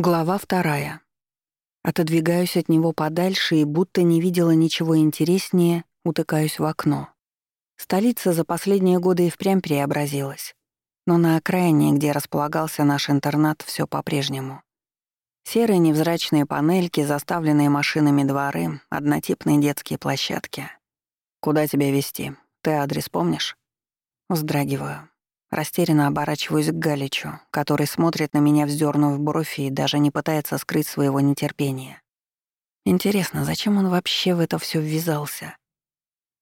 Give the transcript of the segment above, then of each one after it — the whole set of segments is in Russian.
Глава вторая. Отодвигаюсь от него подальше и, будто не видела ничего интереснее, утыкаюсь в окно. Столица за последние годы и впрямь преобразилась. Но на окраине, где располагался наш интернат, все по-прежнему. Серые невзрачные панельки, заставленные машинами дворы, однотипные детские площадки. «Куда тебя вести? Ты адрес помнишь?» Вздрагиваю. Растерянно оборачиваюсь к Галичу, который смотрит на меня, вздернув бровь и даже не пытается скрыть своего нетерпения. Интересно, зачем он вообще в это все ввязался?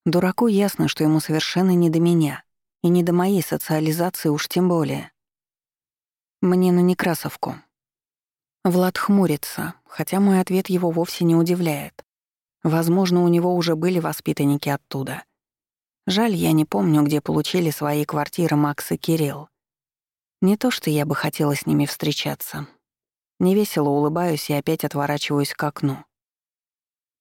Дураку ясно, что ему совершенно не до меня, и не до моей социализации уж тем более. Мне на Некрасовку. Влад хмурится, хотя мой ответ его вовсе не удивляет. Возможно, у него уже были воспитанники оттуда — Жаль, я не помню, где получили свои квартиры Макс и Кирилл. Не то, что я бы хотела с ними встречаться. Невесело улыбаюсь и опять отворачиваюсь к окну.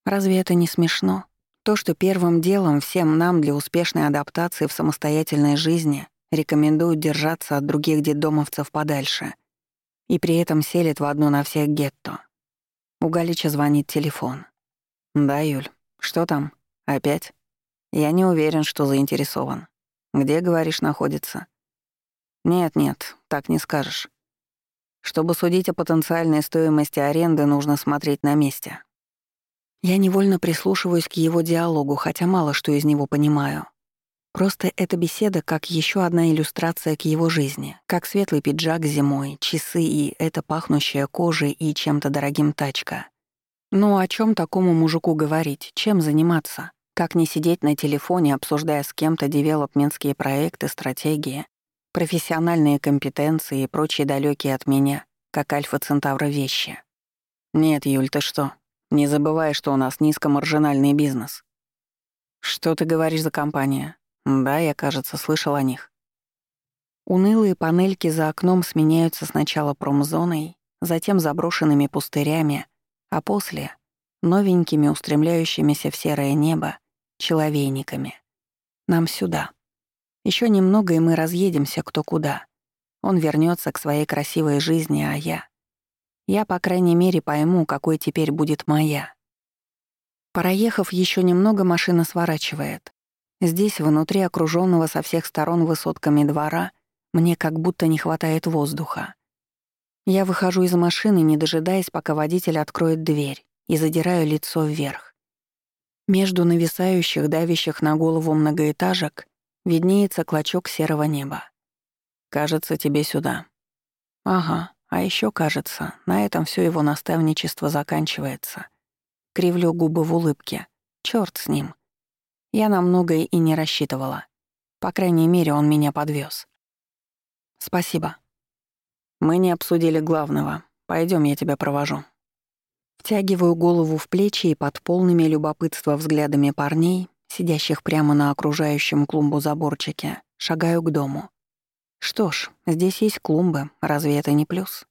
Разве это не смешно? То, что первым делом всем нам для успешной адаптации в самостоятельной жизни рекомендуют держаться от других детдомовцев подальше и при этом селит в одну на всех гетто. У Галича звонит телефон. «Да, Юль, что там? Опять?» Я не уверен, что заинтересован. Где, говоришь, находится? Нет-нет, так не скажешь. Чтобы судить о потенциальной стоимости аренды, нужно смотреть на месте. Я невольно прислушиваюсь к его диалогу, хотя мало что из него понимаю. Просто эта беседа как еще одна иллюстрация к его жизни, как светлый пиджак зимой, часы и эта пахнущая кожей и чем-то дорогим тачка. Ну о чем такому мужику говорить, чем заниматься? Как не сидеть на телефоне, обсуждая с кем-то девелопментские проекты, стратегии, профессиональные компетенции и прочие далекие от меня, как альфа-центавра вещи. Нет, Юль, ты что? Не забывай, что у нас низкомаржинальный бизнес. Что ты говоришь за компания? Да, я, кажется, слышал о них. Унылые панельки за окном сменяются сначала промзоной, затем заброшенными пустырями, а после — новенькими, устремляющимися в серое небо, человейниками. Нам сюда. Еще немного, и мы разъедемся кто куда. Он вернется к своей красивой жизни, а я... Я, по крайней мере, пойму, какой теперь будет моя. Проехав еще немного, машина сворачивает. Здесь, внутри окруженного со всех сторон высотками двора, мне как будто не хватает воздуха. Я выхожу из машины, не дожидаясь, пока водитель откроет дверь, и задираю лицо вверх. Между нависающих, давящих на голову многоэтажек виднеется клочок серого неба. «Кажется, тебе сюда». «Ага, а еще кажется, на этом все его наставничество заканчивается». Кривлю губы в улыбке. Черт с ним. Я на многое и не рассчитывала. По крайней мере, он меня подвез. «Спасибо». «Мы не обсудили главного. Пойдем, я тебя провожу». Втягиваю голову в плечи и под полными любопытства взглядами парней, сидящих прямо на окружающем клумбу заборчике, шагаю к дому. Что ж, здесь есть клумбы, разве это не плюс?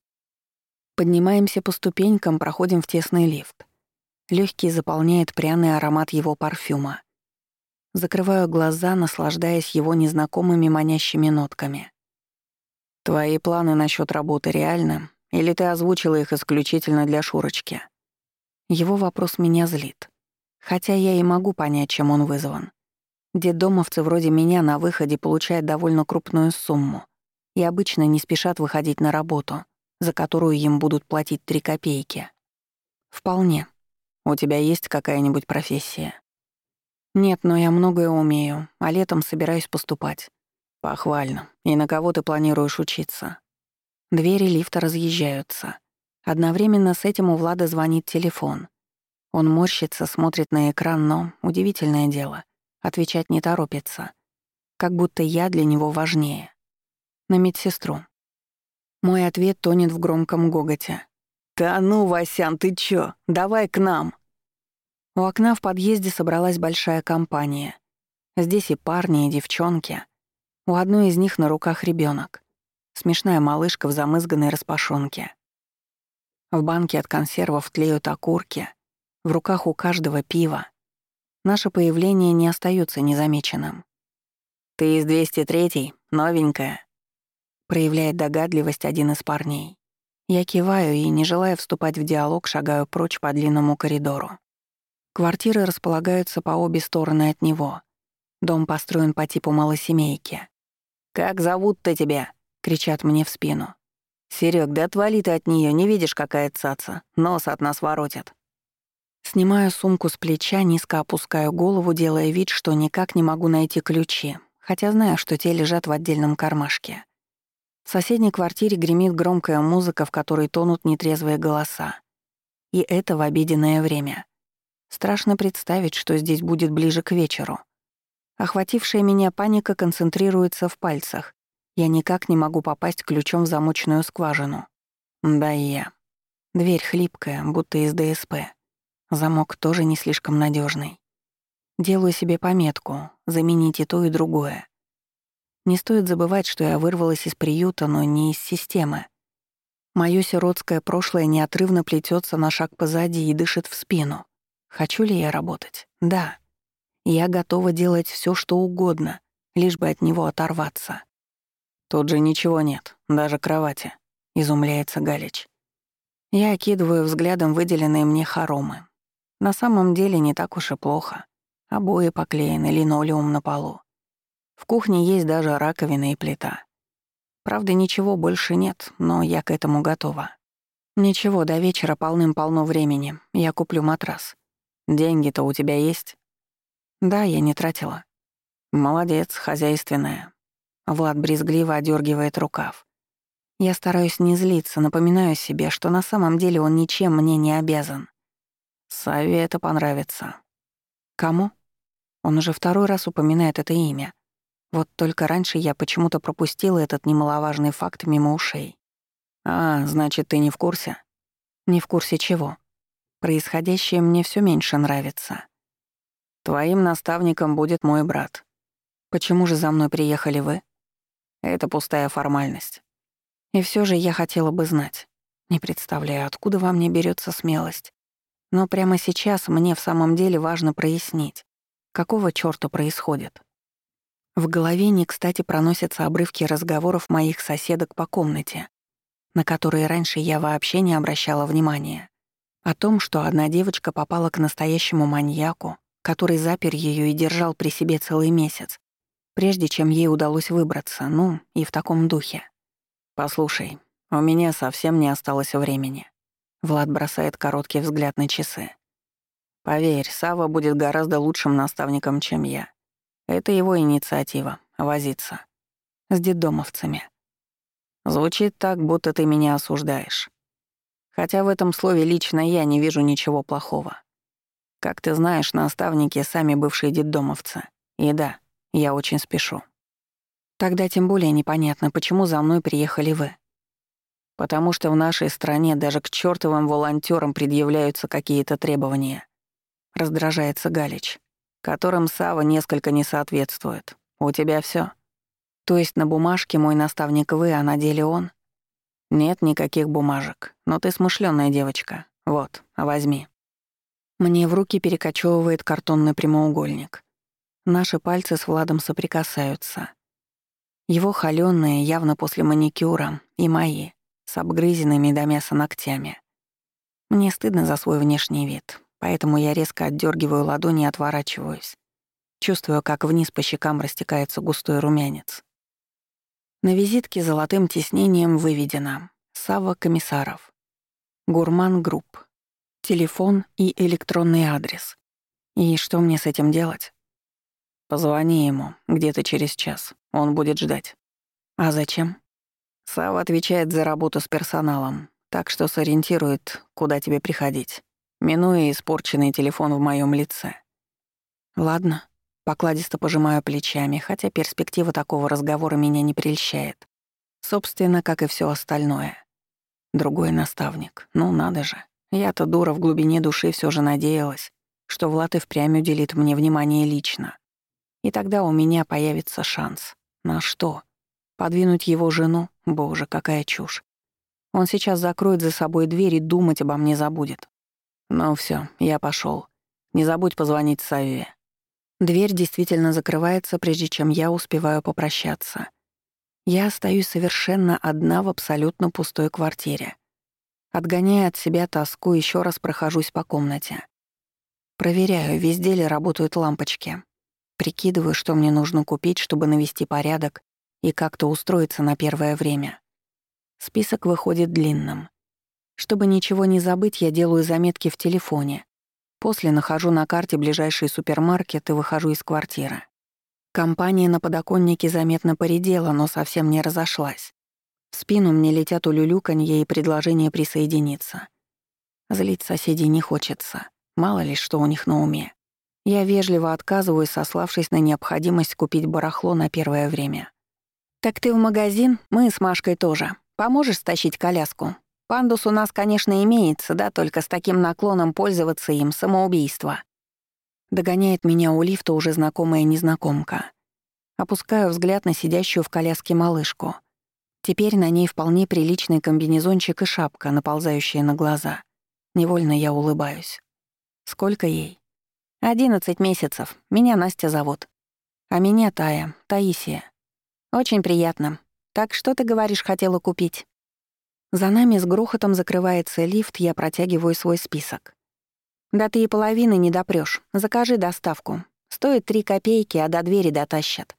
Поднимаемся по ступенькам, проходим в тесный лифт. Легкий заполняет пряный аромат его парфюма. Закрываю глаза, наслаждаясь его незнакомыми манящими нотками. «Твои планы насчет работы реальны, или ты озвучила их исключительно для Шурочки?» Его вопрос меня злит. Хотя я и могу понять, чем он вызван. Дедомовцы вроде меня на выходе получают довольно крупную сумму и обычно не спешат выходить на работу, за которую им будут платить три копейки. Вполне. У тебя есть какая-нибудь профессия? Нет, но я многое умею, а летом собираюсь поступать. Похвально. И на кого ты планируешь учиться? Двери лифта разъезжаются. Одновременно с этим у Влада звонит телефон. Он морщится, смотрит на экран, но, удивительное дело, отвечать не торопится. Как будто я для него важнее. На медсестру. Мой ответ тонет в громком гоготе. «Да ну, Васян, ты чё? Давай к нам!» У окна в подъезде собралась большая компания. Здесь и парни, и девчонки. У одной из них на руках ребенок. Смешная малышка в замызганной распашонке. В банке от консервов тлеют окурки, в руках у каждого пиво. Наше появление не остается незамеченным. «Ты из 203-й, новенькая», — проявляет догадливость один из парней. Я киваю и, не желая вступать в диалог, шагаю прочь по длинному коридору. Квартиры располагаются по обе стороны от него. Дом построен по типу малосемейки. «Как зовут-то тебя?» — кричат мне в спину. «Серёг, да отвали ты от неё, не видишь, какая цаца. Нос от нас воротит». Снимаю сумку с плеча, низко опускаю голову, делая вид, что никак не могу найти ключи, хотя знаю, что те лежат в отдельном кармашке. В соседней квартире гремит громкая музыка, в которой тонут нетрезвые голоса. И это в обеденное время. Страшно представить, что здесь будет ближе к вечеру. Охватившая меня паника концентрируется в пальцах. Я никак не могу попасть ключом в замочную скважину. Да и я. Дверь хлипкая, будто из ДСП. Замок тоже не слишком надежный. Делаю себе пометку — заменить и то, и другое. Не стоит забывать, что я вырвалась из приюта, но не из системы. Моё сиротское прошлое неотрывно плетётся на шаг позади и дышит в спину. Хочу ли я работать? Да. Я готова делать всё, что угодно, лишь бы от него оторваться. Тут же ничего нет, даже кровати, изумляется Галич. Я окидываю взглядом выделенные мне хоромы. На самом деле не так уж и плохо. Обои поклеены, линолеум на полу. В кухне есть даже раковина и плита. Правда, ничего больше нет, но я к этому готова. Ничего, до вечера полным-полно времени. Я куплю матрас. Деньги-то у тебя есть? Да, я не тратила. Молодец, хозяйственная. Влад брезгливо одергивает рукав. Я стараюсь не злиться, напоминаю себе, что на самом деле он ничем мне не обязан. Саве это понравится. Кому? Он уже второй раз упоминает это имя. Вот только раньше я почему-то пропустила этот немаловажный факт мимо ушей. «А, значит, ты не в курсе?» «Не в курсе чего?» «Происходящее мне все меньше нравится». «Твоим наставником будет мой брат. Почему же за мной приехали вы?» «Это пустая формальность. И все же я хотела бы знать. Не представляю, откуда во мне берется смелость. Но прямо сейчас мне в самом деле важно прояснить, какого чёрта происходит. В голове не кстати проносятся обрывки разговоров моих соседок по комнате, на которые раньше я вообще не обращала внимания. О том, что одна девочка попала к настоящему маньяку, который запер ее и держал при себе целый месяц, прежде чем ей удалось выбраться, ну, и в таком духе. «Послушай, у меня совсем не осталось времени». Влад бросает короткий взгляд на часы. «Поверь, Сава будет гораздо лучшим наставником, чем я. Это его инициатива — возиться. С детдомовцами. Звучит так, будто ты меня осуждаешь. Хотя в этом слове лично я не вижу ничего плохого. Как ты знаешь, наставники — сами бывшие детдомовцы. И да, я очень спешу. Тогда тем более непонятно, почему за мной приехали вы. Потому что в нашей стране даже к чёртовым волонтёрам предъявляются какие-то требования. Раздражается Галич которым Сава несколько не соответствует. У тебя все. То есть на бумажке мой наставник вы, а на деле он? Нет никаких бумажек, но ты смышленная девочка. Вот, возьми. Мне в руки перекочевывает картонный прямоугольник. Наши пальцы с Владом соприкасаются. Его холёные, явно после маникюра, и мои, с обгрызенными до мяса ногтями. Мне стыдно за свой внешний вид, поэтому я резко отдергиваю ладони и отворачиваюсь. Чувствую, как вниз по щекам растекается густой румянец. На визитке золотым тиснением выведено «Сава Комиссаров». Гурман Групп. Телефон и электронный адрес. И что мне с этим делать? Позвони ему, где-то через час. Он будет ждать. А зачем? Сава отвечает за работу с персоналом, так что сориентирует, куда тебе приходить минуя испорченный телефон в моем лице. Ладно, покладисто пожимаю плечами, хотя перспектива такого разговора меня не прельщает. Собственно, как и все остальное. Другой наставник. Ну, надо же. Я-то дура в глубине души все же надеялась, что Влад и впрямь уделит мне внимание лично. И тогда у меня появится шанс. На что? Подвинуть его жену? Боже, какая чушь. Он сейчас закроет за собой дверь и думать обо мне забудет. «Ну все, я пошел. Не забудь позвонить Саве». Дверь действительно закрывается, прежде чем я успеваю попрощаться. Я остаюсь совершенно одна в абсолютно пустой квартире. Отгоняя от себя тоску, еще раз прохожусь по комнате. Проверяю, везде ли работают лампочки. Прикидываю, что мне нужно купить, чтобы навести порядок и как-то устроиться на первое время. Список выходит длинным. Чтобы ничего не забыть, я делаю заметки в телефоне. После нахожу на карте ближайший супермаркет и выхожу из квартиры. Компания на подоконнике заметно поредела, но совсем не разошлась. В спину мне летят улюлюканье и предложение присоединиться. Злить соседей не хочется. Мало ли, что у них на уме. Я вежливо отказываюсь, сославшись на необходимость купить барахло на первое время. «Так ты в магазин? Мы с Машкой тоже. Поможешь стащить коляску? Пандус у нас, конечно, имеется, да, только с таким наклоном пользоваться им — самоубийство». Догоняет меня у лифта уже знакомая незнакомка. Опускаю взгляд на сидящую в коляске малышку. Теперь на ней вполне приличный комбинезончик и шапка, наползающая на глаза. Невольно я улыбаюсь. Сколько ей? «Одиннадцать месяцев. Меня Настя зовут. А меня Тая, Таисия. «Очень приятно. Так что ты, говоришь, хотела купить?» За нами с грохотом закрывается лифт, я протягиваю свой список. «Да ты и половины не допрёшь. Закажи доставку. Стоит три копейки, а до двери дотащат».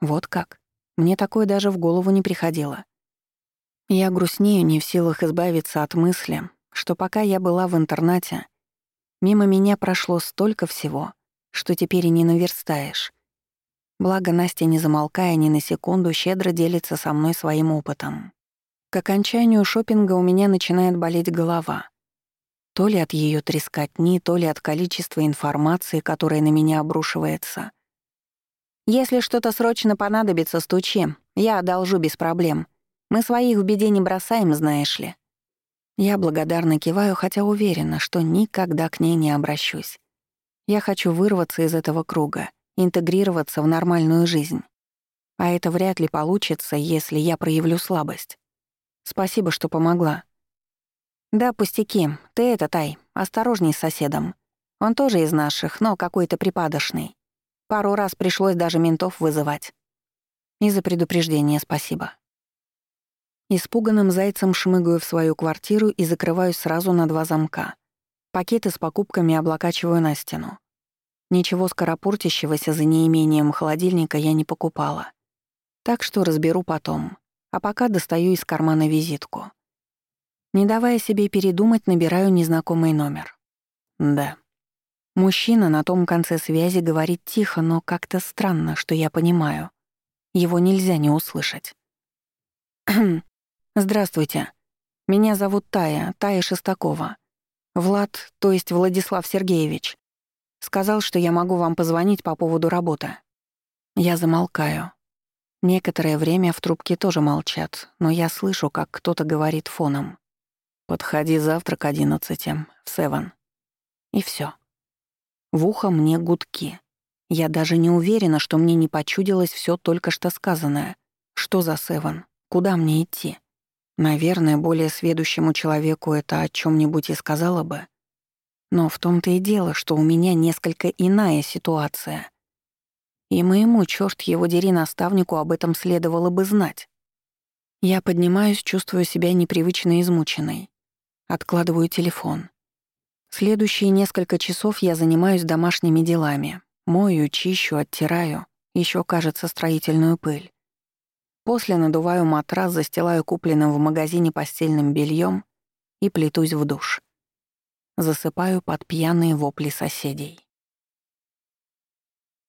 Вот как. Мне такое даже в голову не приходило. Я грустнею, не в силах избавиться от мысли, что пока я была в интернате, мимо меня прошло столько всего, что теперь и не наверстаешь. Благо Настя, не замолкая ни на секунду, щедро делится со мной своим опытом. К окончанию шопинга у меня начинает болеть голова. То ли от ее трескотни, то ли от количества информации, которая на меня обрушивается. «Если что-то срочно понадобится, стучи. Я одолжу без проблем. Мы своих в беде не бросаем, знаешь ли». Я благодарно киваю, хотя уверена, что никогда к ней не обращусь. Я хочу вырваться из этого круга интегрироваться в нормальную жизнь. А это вряд ли получится, если я проявлю слабость. Спасибо, что помогла. Да, пустяки. Ты это, Тай, осторожней с соседом. Он тоже из наших, но какой-то припадочный. Пару раз пришлось даже ментов вызывать. И за предупреждение спасибо. Испуганным зайцем шмыгаю в свою квартиру и закрываюсь сразу на два замка. Пакеты с покупками облокачиваю на стену. Ничего скоропортящегося за неимением холодильника я не покупала. Так что разберу потом. А пока достаю из кармана визитку. Не давая себе передумать, набираю незнакомый номер. Да. Мужчина на том конце связи говорит тихо, но как-то странно, что я понимаю. Его нельзя не услышать. «Здравствуйте. Меня зовут Тая, Тая Шестакова. Влад, то есть Владислав Сергеевич. Сказал, что я могу вам позвонить по поводу работы. Я замолкаю. Некоторое время в трубке тоже молчат, но я слышу, как кто-то говорит фоном. «Подходи завтра к одиннадцати, в Севен». И все. В ухо мне гудки. Я даже не уверена, что мне не почудилось все только что сказанное. Что за Севен? Куда мне идти? Наверное, более сведущему человеку это о чем нибудь и сказала бы. Но в том-то и дело, что у меня несколько иная ситуация. И моему, чёрт его дери, наставнику об этом следовало бы знать. Я поднимаюсь, чувствую себя непривычно измученной. Откладываю телефон. Следующие несколько часов я занимаюсь домашними делами. Мою, чищу, оттираю, еще кажется, строительную пыль. После надуваю матрас, застилаю купленным в магазине постельным бельем и плетусь в душ засыпаю под пьяные вопли соседей.